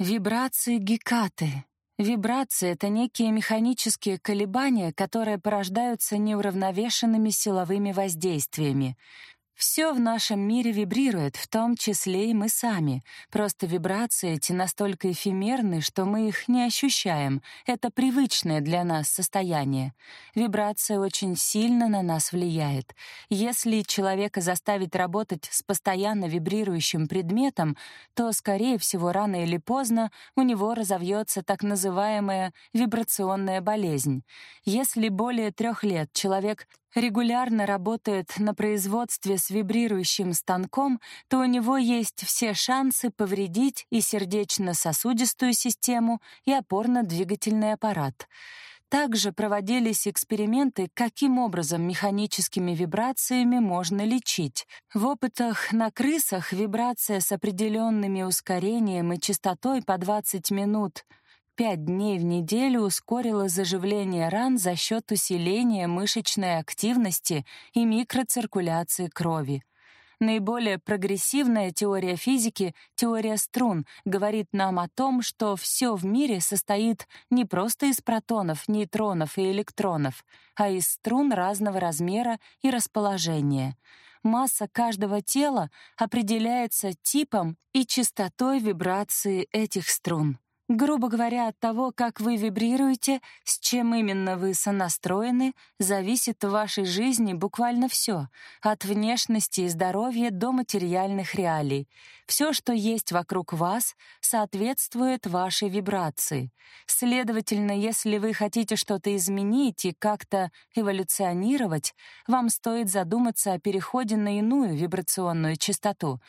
Вибрации гекаты. Вибрации — это некие механические колебания, которые порождаются неуравновешенными силовыми воздействиями. Все в нашем мире вибрирует, в том числе и мы сами. Просто вибрации эти настолько эфемерны, что мы их не ощущаем. Это привычное для нас состояние. Вибрация очень сильно на нас влияет. Если человека заставить работать с постоянно вибрирующим предметом, то, скорее всего, рано или поздно у него разовьется так называемая вибрационная болезнь. Если более трех лет человек регулярно работает на производстве с вибрирующим станком, то у него есть все шансы повредить и сердечно-сосудистую систему, и опорно-двигательный аппарат. Также проводились эксперименты, каким образом механическими вибрациями можно лечить. В опытах на крысах вибрация с определенными ускорением и частотой по 20 минут — пять дней в неделю ускорила заживление ран за счет усиления мышечной активности и микроциркуляции крови. Наиболее прогрессивная теория физики, теория струн, говорит нам о том, что все в мире состоит не просто из протонов, нейтронов и электронов, а из струн разного размера и расположения. Масса каждого тела определяется типом и частотой вибрации этих струн. Грубо говоря, от того, как вы вибрируете, с чем именно вы сонастроены, зависит в вашей жизни буквально все, от внешности и здоровья до материальных реалий. Все, что есть вокруг вас, соответствует вашей вибрации. Следовательно, если вы хотите что-то изменить и как-то эволюционировать, вам стоит задуматься о переходе на иную вибрационную частоту.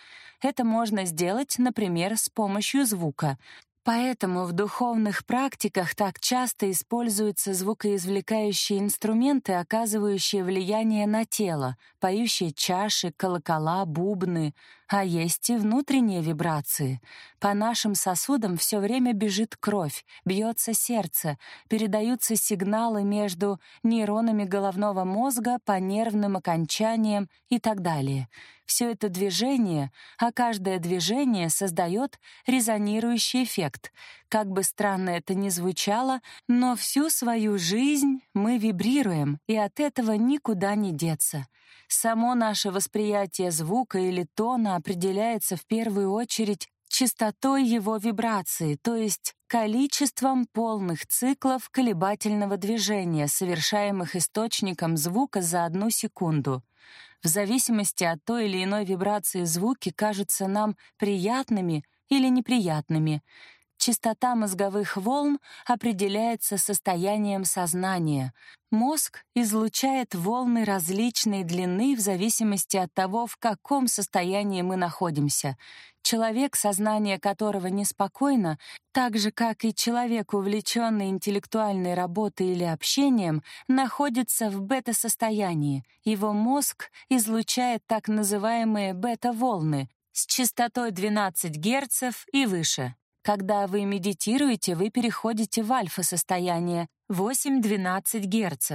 Это можно сделать, например, с помощью звука. Поэтому в духовных практиках так часто используются звукоизвлекающие инструменты, оказывающие влияние на тело, поющие чаши, колокола, бубны, а есть и внутренние вибрации. По нашим сосудам все время бежит кровь, бьется сердце, передаются сигналы между нейронами головного мозга по нервным окончаниям и так далее. Все это движение, а каждое движение создает резонирующий эффект. Как бы странно это ни звучало, но всю свою жизнь мы вибрируем, и от этого никуда не деться. Само наше восприятие звука или тона определяется в первую очередь частотой его вибрации, то есть количеством полных циклов колебательного движения, совершаемых источником звука за одну секунду. В зависимости от той или иной вибрации звуки кажутся нам приятными или неприятными. Частота мозговых волн определяется состоянием сознания. Мозг излучает волны различной длины в зависимости от того, в каком состоянии мы находимся. Человек, сознание которого неспокойно, так же, как и человек, увлеченный интеллектуальной работой или общением, находится в бета-состоянии. Его мозг излучает так называемые бета-волны с частотой 12 Гц и выше. Когда вы медитируете, вы переходите в альфа-состояние 8-12 Гц.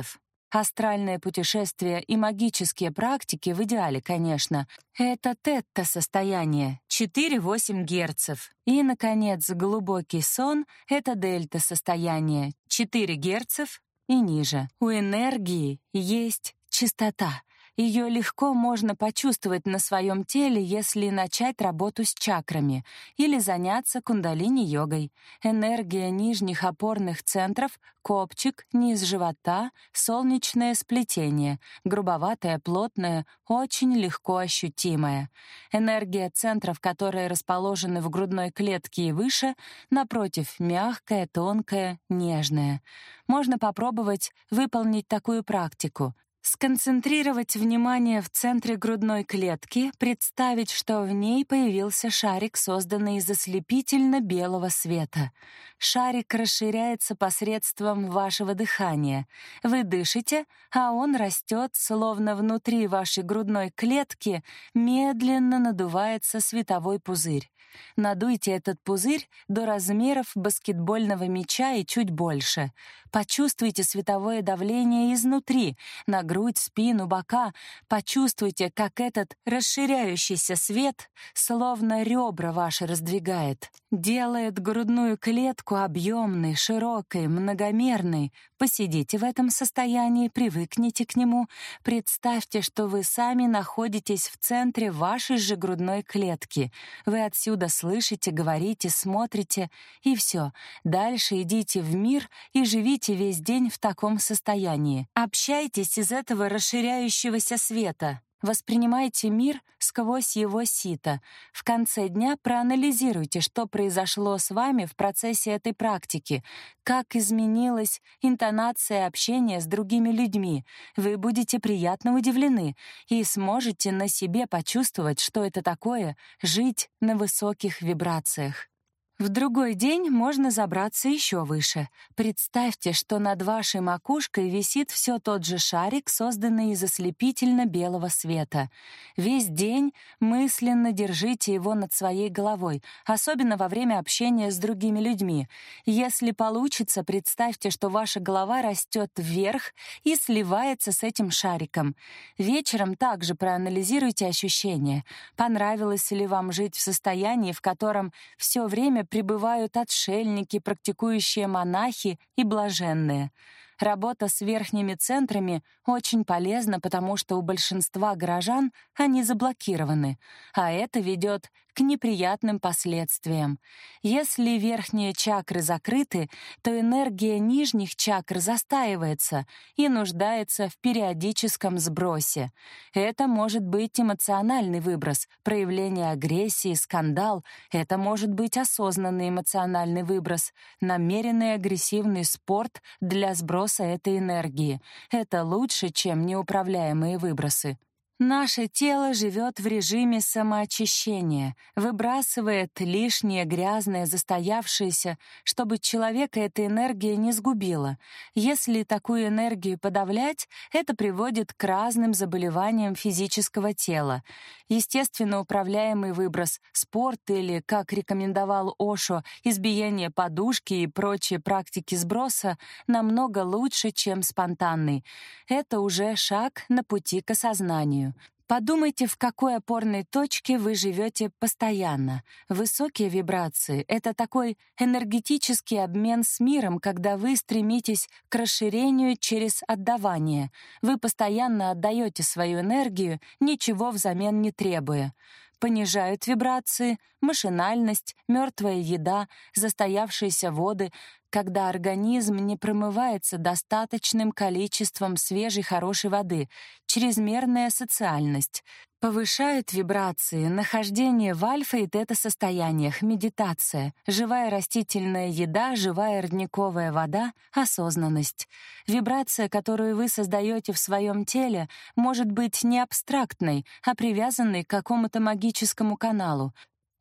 Астральное путешествие и магические практики в идеале, конечно. Это тетта-состояние 4-8 Гц. И, наконец, глубокий сон — это дельта-состояние 4 Гц и ниже. У энергии есть частота — ее легко можно почувствовать на своем теле, если начать работу с чакрами или заняться кундалини-йогой. Энергия нижних опорных центров — копчик, низ живота, солнечное сплетение, грубоватое, плотное, очень легко ощутимое. Энергия центров, которые расположены в грудной клетке и выше, напротив, мягкая, тонкая, нежная. Можно попробовать выполнить такую практику. Сконцентрировать внимание в центре грудной клетки, представить, что в ней появился шарик, созданный из ослепительно белого света. Шарик расширяется посредством вашего дыхания. Вы дышите, а он растет, словно внутри вашей грудной клетки медленно надувается световой пузырь. Надуйте этот пузырь до размеров баскетбольного мяча и чуть больше. Почувствуйте световое давление изнутри, на грудь, спину, бока. Почувствуйте, как этот расширяющийся свет словно ребра ваши раздвигает, делает грудную клетку объемной, широкой, многомерной. Посидите в этом состоянии, привыкните к нему. Представьте, что вы сами находитесь в центре вашей же грудной клетки. Вы отсюда слышите, говорите, смотрите, и все. Дальше идите в мир и живите весь день в таком состоянии. Общайтесь из этого расширяющегося света. Воспринимайте мир сквозь его сито. В конце дня проанализируйте, что произошло с вами в процессе этой практики, как изменилась интонация общения с другими людьми. Вы будете приятно удивлены и сможете на себе почувствовать, что это такое — жить на высоких вибрациях. В другой день можно забраться еще выше. Представьте, что над вашей макушкой висит все тот же шарик, созданный из ослепительно-белого света. Весь день мысленно держите его над своей головой, особенно во время общения с другими людьми. Если получится, представьте, что ваша голова растет вверх и сливается с этим шариком. Вечером также проанализируйте ощущения. Понравилось ли вам жить в состоянии, в котором все время пребывают отшельники, практикующие монахи и блаженные. Работа с верхними центрами очень полезна, потому что у большинства горожан они заблокированы, а это ведет к неприятным последствиям. Если верхние чакры закрыты, то энергия нижних чакр застаивается и нуждается в периодическом сбросе. Это может быть эмоциональный выброс, проявление агрессии, скандал. Это может быть осознанный эмоциональный выброс, намеренный агрессивный спорт для сброса этой энергии. Это лучше, чем неуправляемые выбросы. Наше тело живет в режиме самоочищения, выбрасывает лишнее грязное, застоявшееся, чтобы человека эта энергия не сгубила. Если такую энергию подавлять, это приводит к разным заболеваниям физического тела. Естественно, управляемый выброс, спорт или, как рекомендовал Ошо, избиение подушки и прочие практики сброса намного лучше, чем спонтанный. Это уже шаг на пути к осознанию. Подумайте, в какой опорной точке вы живете постоянно. Высокие вибрации — это такой энергетический обмен с миром, когда вы стремитесь к расширению через отдавание. Вы постоянно отдаете свою энергию, ничего взамен не требуя понижают вибрации, машинальность, мертвая еда, застоявшиеся воды, когда организм не промывается достаточным количеством свежей хорошей воды, чрезмерная социальность, повышают вибрации, нахождение в альфа и тета-состояниях, медитация, живая растительная еда, живая родниковая вода, осознанность. Вибрация, которую вы создаете в своем теле, может быть не абстрактной, а привязанной к какому-то магическому каналу,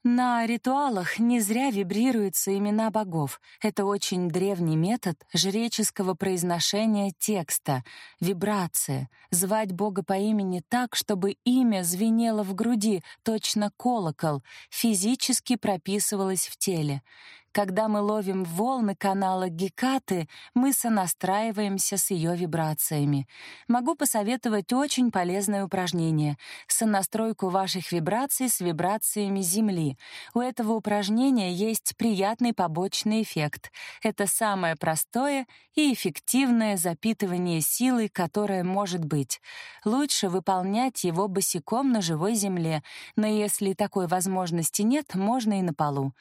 на ритуалах не зря вибрируются имена богов. Это очень древний метод жреческого произношения текста, вибрация. Звать бога по имени так, чтобы имя звенело в груди, точно колокол, физически прописывалось в теле. Когда мы ловим волны канала Гекаты, мы сонастраиваемся с ее вибрациями. Могу посоветовать очень полезное упражнение — сонастройку ваших вибраций с вибрациями Земли. У этого упражнения есть приятный побочный эффект. Это самое простое и эффективное запитывание силой, которое может быть. Лучше выполнять его босиком на живой земле, но если такой возможности нет, можно и на полу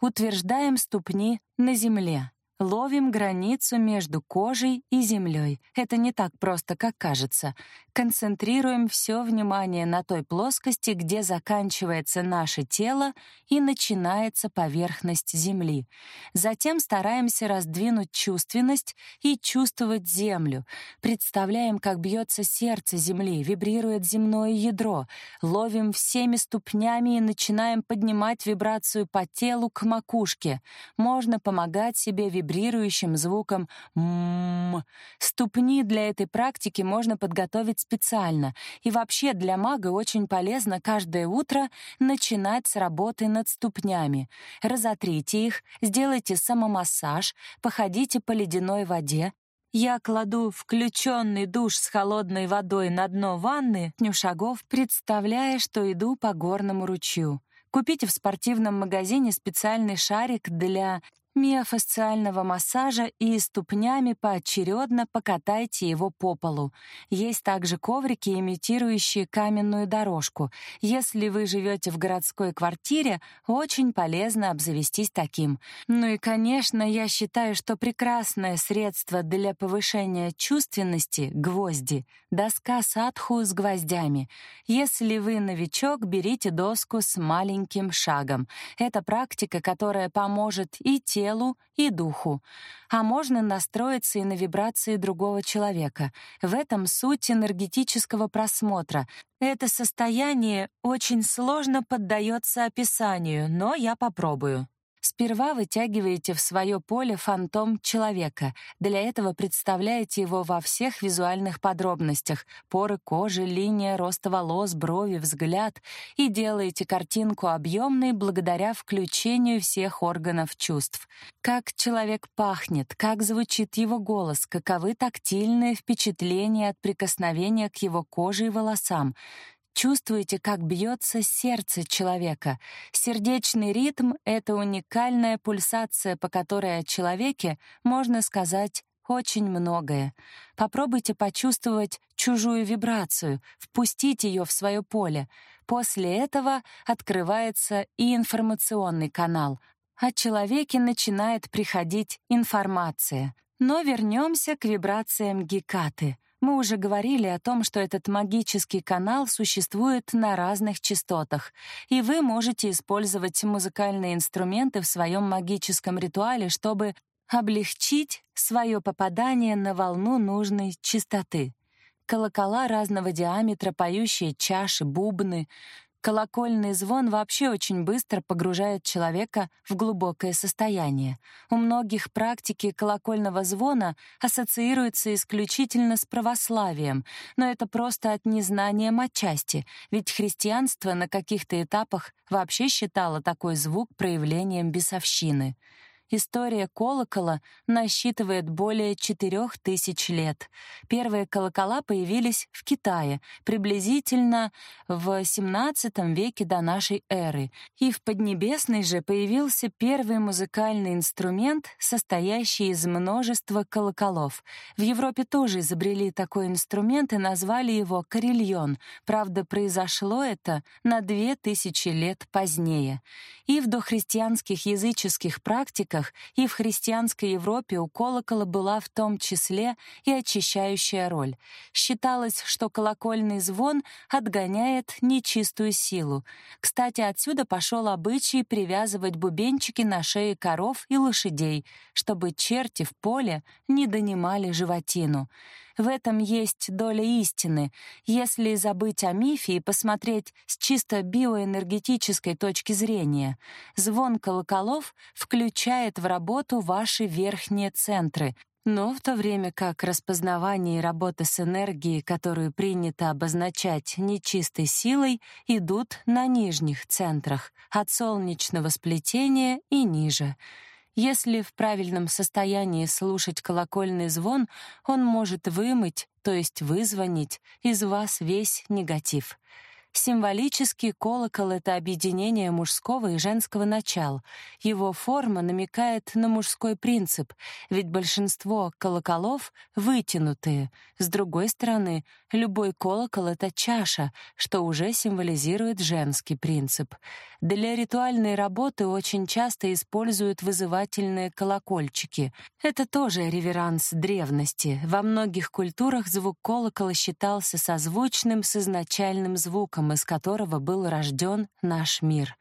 утверждаем ступни на земле. Ловим границу между кожей и землей. Это не так просто, как кажется. Концентрируем все внимание на той плоскости, где заканчивается наше тело и начинается поверхность земли. Затем стараемся раздвинуть чувственность и чувствовать землю. Представляем, как бьется сердце земли, вибрирует земное ядро. Ловим всеми ступнями и начинаем поднимать вибрацию по телу к макушке. Можно помогать себе вибрировать вибрирующим звуком «м». Ступни для этой практики можно подготовить специально, и вообще для мага очень полезно каждое утро начинать с работы над ступнями. Разотрите их, сделайте самомассаж, походите по ледяной воде, я кладу включенный душ с холодной водой на дно ванны, дню шагов, представляя, что иду по горному ручью. Купите в спортивном магазине специальный шарик для миофасциального массажа и ступнями поочередно покатайте его по полу. Есть также коврики, имитирующие каменную дорожку. Если вы живете в городской квартире, очень полезно обзавестись таким. Ну и, конечно, я считаю, что прекрасное средство для повышения чувственности — гвозди. Доска садху с гвоздями. Если вы новичок, берите доску с маленьким шагом. Это практика, которая поможет и телу, телу и духу. А можно настроиться и на вибрации другого человека. В этом суть энергетического просмотра. Это состояние очень сложно поддается описанию, но я попробую. Сперва вытягиваете в свое поле фантом человека. Для этого представляете его во всех визуальных подробностях: поры кожи, линия роста волос, брови, взгляд и делаете картинку объемной благодаря включению всех органов чувств. Как человек пахнет, как звучит его голос, каковы тактильные впечатления от прикосновения к его коже и волосам. Чувствуете, как бьется сердце человека. Сердечный ритм — это уникальная пульсация, по которой о человеке можно сказать очень многое. Попробуйте почувствовать чужую вибрацию, впустить ее в свое поле. После этого открывается и информационный канал. О человеке начинает приходить информация. Но вернемся к вибрациям гекаты — мы уже говорили о том, что этот магический канал существует на разных частотах, и вы можете использовать музыкальные инструменты в своем магическом ритуале, чтобы облегчить свое попадание на волну нужной частоты. Колокола разного диаметра, поющие чаши, бубны, Колокольный звон вообще очень быстро погружает человека в глубокое состояние. У многих практики колокольного звона ассоциируются исключительно с православием, но это просто от незнания матчасти, ведь христианство на каких-то этапах вообще считало такой звук проявлением бесовщины. История колокола насчитывает более 4000 лет. Первые колокола появились в Китае приблизительно в XVII веке до нашей эры, и в Поднебесной же появился первый музыкальный инструмент, состоящий из множества колоколов. В Европе тоже изобрели такой инструмент и назвали его карельон. Правда, произошло это на 2000 лет позднее. И в дохристианских языческих практиках языках, и в христианской Европе у колокола была в том числе и очищающая роль. Считалось, что колокольный звон отгоняет нечистую силу. Кстати, отсюда пошел обычай привязывать бубенчики на шеи коров и лошадей, чтобы черти в поле не донимали животину. В этом есть доля истины. Если забыть о мифе и посмотреть с чисто биоэнергетической точки зрения, звон колоколов включает в работу ваши верхние центры, но в то время как распознавание и работа с энергией, которую принято обозначать нечистой силой, идут на нижних центрах, от солнечного сплетения и ниже — если в правильном состоянии слушать колокольный звон, он может вымыть, то есть вызвонить из вас весь негатив. Символический колокол — это объединение мужского и женского начал. Его форма намекает на мужской принцип, ведь большинство колоколов вытянутые. С другой стороны, любой колокол — это чаша, что уже символизирует женский принцип. Для ритуальной работы очень часто используют вызывательные колокольчики. Это тоже реверанс древности. Во многих культурах звук колокола считался созвучным с изначальным звуком, из которого был рожден наш мир.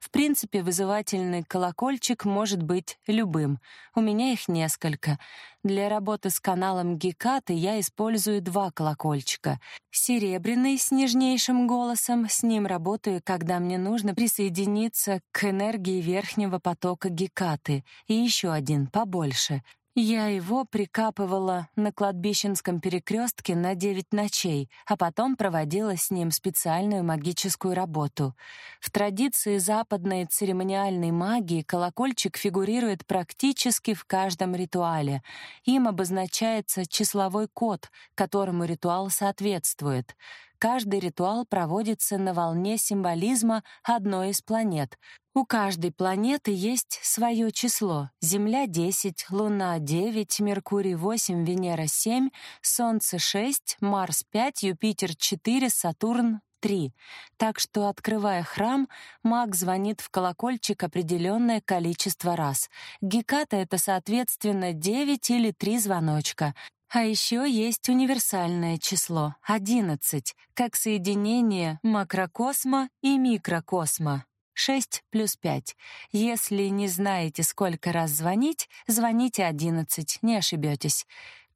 В принципе, вызывательный колокольчик может быть любым. У меня их несколько. Для работы с каналом Гекаты я использую два колокольчика. Серебряный с нежнейшим голосом, с ним работаю, когда мне нужно присоединиться к энергии верхнего потока Гекаты, и еще один побольше — я его прикапывала на кладбищенском перекрестке на девять ночей, а потом проводила с ним специальную магическую работу. В традиции западной церемониальной магии колокольчик фигурирует практически в каждом ритуале. Им обозначается числовой код, которому ритуал соответствует. Каждый ритуал проводится на волне символизма одной из планет, у каждой планеты есть свое число. Земля — 10, Луна — 9, Меркурий — 8, Венера — 7, Солнце — 6, Марс — 5, Юпитер — 4, Сатурн — 3. Так что, открывая храм, маг звонит в колокольчик определенное количество раз. Геката — это, соответственно, 9 или 3 звоночка. А еще есть универсальное число — 11, как соединение макрокосма и микрокосма. 6 плюс 5. Если не знаете, сколько раз звонить, звоните 11, не ошибетесь.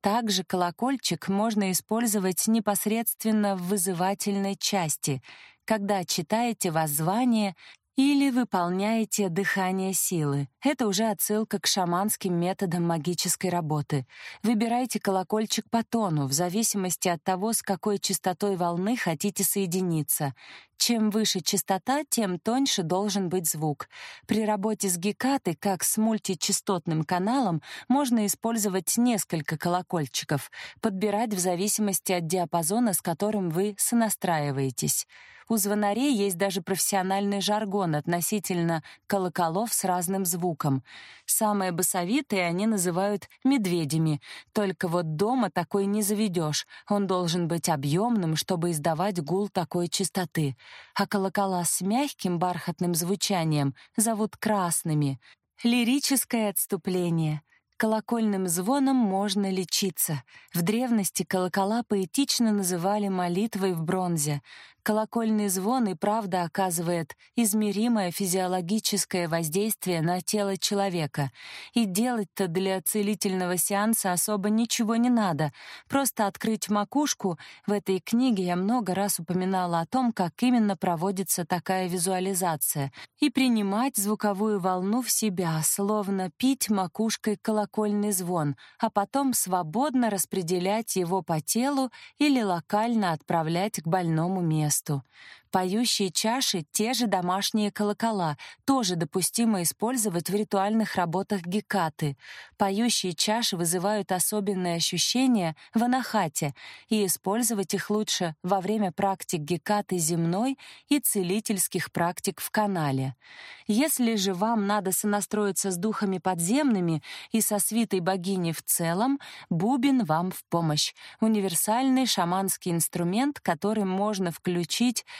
Также колокольчик можно использовать непосредственно в вызывательной части, когда читаете воззвание или выполняете дыхание силы. Это уже отсылка к шаманским методам магической работы. Выбирайте колокольчик по тону, в зависимости от того, с какой частотой волны хотите соединиться. Чем выше частота, тем тоньше должен быть звук. При работе с гекатой, как с мультичастотным каналом, можно использовать несколько колокольчиков, подбирать в зависимости от диапазона, с которым вы сонастраиваетесь. У звонарей есть даже профессиональный жаргон относительно колоколов с разным звуком. Самые басовитые они называют медведями. Только вот дома такой не заведешь. Он должен быть объемным, чтобы издавать гул такой частоты. А колокола с мягким бархатным звучанием зовут красными. Лирическое отступление — Колокольным звоном можно лечиться. В древности колокола поэтично называли молитвой в бронзе. Колокольный звон и правда оказывает измеримое физиологическое воздействие на тело человека. И делать-то для целительного сеанса особо ничего не надо. Просто открыть макушку. В этой книге я много раз упоминала о том, как именно проводится такая визуализация. И принимать звуковую волну в себя, словно пить макушкой колокольный звон, а потом свободно распределять его по телу или локально отправлять к больному месту месту. Поющие чаши — те же домашние колокола, тоже допустимо использовать в ритуальных работах гекаты. Поющие чаши вызывают особенные ощущения в анахате, и использовать их лучше во время практик гекаты земной и целительских практик в канале. Если же вам надо сонастроиться с духами подземными и со свитой богини в целом, бубен вам в помощь. Универсальный шаманский инструмент, который можно включить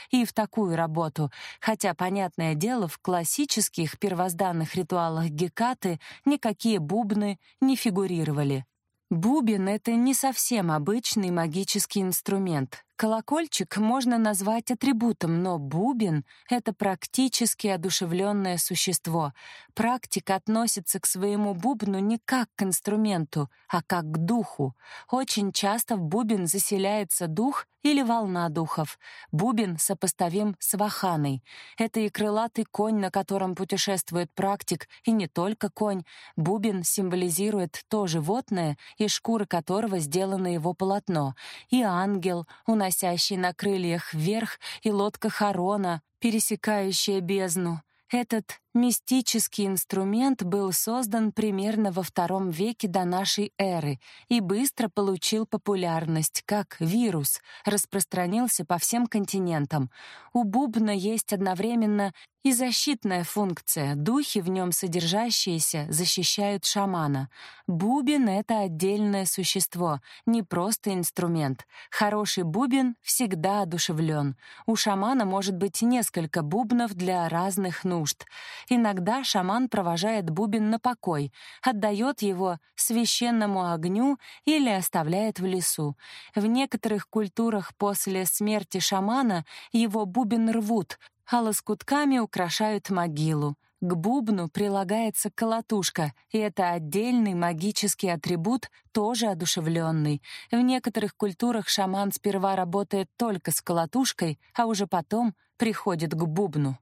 и в такую работу, хотя, понятное дело, в классических первозданных ритуалах Гекаты никакие бубны не фигурировали. Бубен — это не совсем обычный магический инструмент. Колокольчик можно назвать атрибутом, но бубен — это практически одушевленное существо. Практик относится к своему бубну не как к инструменту, а как к духу. Очень часто в бубен заселяется дух или волна духов. Бубен сопоставим с ваханой. Это и крылатый конь, на котором путешествует практик, и не только конь. Бубен символизирует то животное, из шкуры которого сделано его полотно, и ангел, уносящий уносящий на крыльях вверх, и лодка Харона, пересекающая бездну. Этот Мистический инструмент был создан примерно во втором веке до нашей эры и быстро получил популярность, как вирус, распространился по всем континентам. У бубна есть одновременно и защитная функция. Духи в нем содержащиеся защищают шамана. Бубен — это отдельное существо, не просто инструмент. Хороший бубен всегда одушевлен. У шамана может быть несколько бубнов для разных нужд. Иногда шаман провожает бубен на покой, отдает его священному огню или оставляет в лесу. В некоторых культурах после смерти шамана его бубен рвут, а лоскутками украшают могилу. К бубну прилагается колотушка, и это отдельный магический атрибут, тоже одушевленный. В некоторых культурах шаман сперва работает только с колотушкой, а уже потом приходит к бубну.